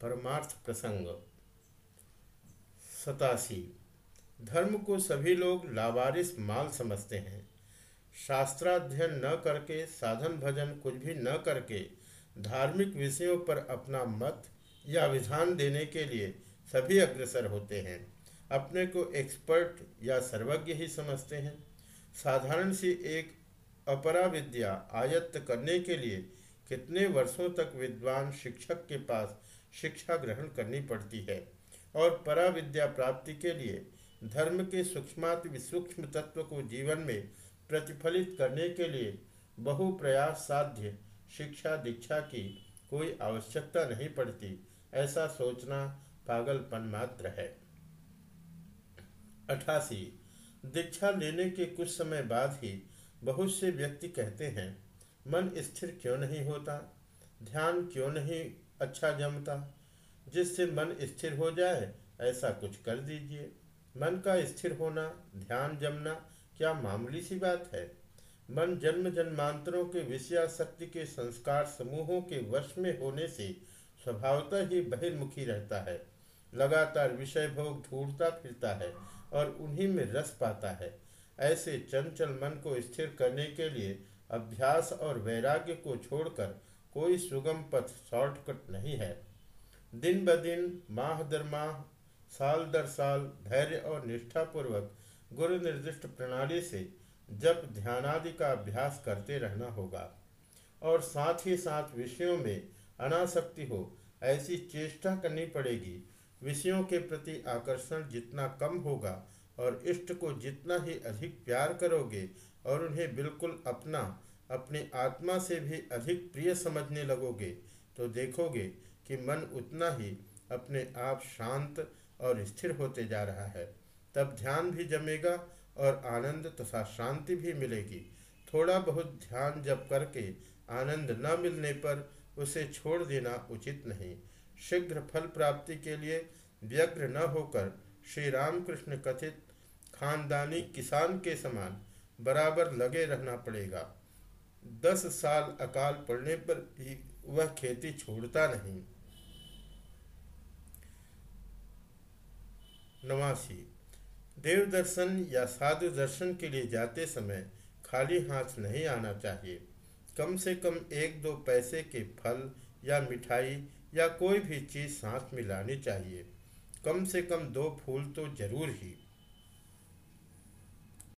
परमार्थ प्रसंग। सतासी। धर्म को सभी लोग लावारिस माल समझते हैं। शास्त्राध्ययन न करके, साधन भजन कुछ भी न करके, धार्मिक विषयों पर अपना मत या विधान देने के लिए सभी अग्रसर होते हैं। अपने को एक्सपर्ट या सर्वज्ञ ही समझते हैं। साधारण सी एक अपरा विद्या आयत्त करने के लिए कितने वर्षों तक विद्वान शिक्षक के पास शिक्षा ग्रहण करनी पड़ती है और परा विद्या प्राप्ति के लिए धर्म के सूक्ष्माति सूक्ष्म तत्व को जीवन में प्रतिफलित करने के लिए बहु प्रयास साध्य शिक्षा दीक्षा की कोई आवश्यकता नहीं पड़ती। ऐसा सोचना पागलपन मात्र है। अठासी। दीक्षा लेने के कुछ समय बाद ही बहुत से व्यक्ति कहते हैं, मन स्थिर क्यों नहीं होता? ध्यान क्यों नहीं अच्छा जमता। जिससे मन स्थिर हो जाए, ऐसा कुछ कर दीजिए। मन का स्थिर होना, ध्यान जमना, क्या मामूली सी बात है? मन जन्म जन्मांतरों के विषयाशक्ति के संस्कार समूहों के वश में होने से स्वभावतः ही बहिर्मुखी रहता है। लगातार विषय भोग ढूंढता फिरता है और उन्हीं में रस पाता है। ऐसे चंचल मन को स्थिर करने के लिए अभ्यास और वैराग्य को छोड़कर कोई सुगम पथ शॉर्टकट नहीं है। दिन ब दिन, माह दर माह, साल दर साल, धैर्य और निष्ठापूर्वक गुरु निर्दिष्ट प्रणाली से जप ध्यानादि का अभ्यास करते रहना होगा। और साथ ही साथ विषयों में अनासक्ति हो, ऐसी चेष्टा करनी पड़ेगी। विषयों के प्रति आकर्षण जितना कम होगा और इष्ट को जितना ही अधिक प्यार करोगे और उन्हें बिल्कुल अपना अपनी आत्मा से भी अधिक प्रिय समझने लगोगे तो देखोगे कि मन उतना ही अपने आप शांत और स्थिर होते जा रहा है। तब ध्यान भी जमेगा और आनंद तथा शांति भी मिलेगी। थोड़ा बहुत ध्यान जब करके आनंद न मिलने पर उसे छोड़ देना उचित नहीं। शीघ्र फल प्राप्ति के लिए व्यग्र न होकर श्री रामकृष्ण कथित खानदानी किसान के समान बराबर लगे रहना पड़ेगा। दस साल अकाल पड़ने पर भी वह खेती छोड़ता नहीं। नवासी, देव दर्शन या साधु दर्शन के लिए जाते समय खाली हाथ नहीं आना चाहिए। कम से कम एक दो पैसे के फल या मिठाई या कोई भी चीज़ साथ में लानी चाहिए। कम से कम दो फूल तो ज़रूर ही।